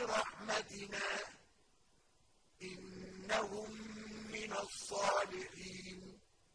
برحمتنا ۚ إِنَّهُم مِّنَ الصَّالِحِينَ.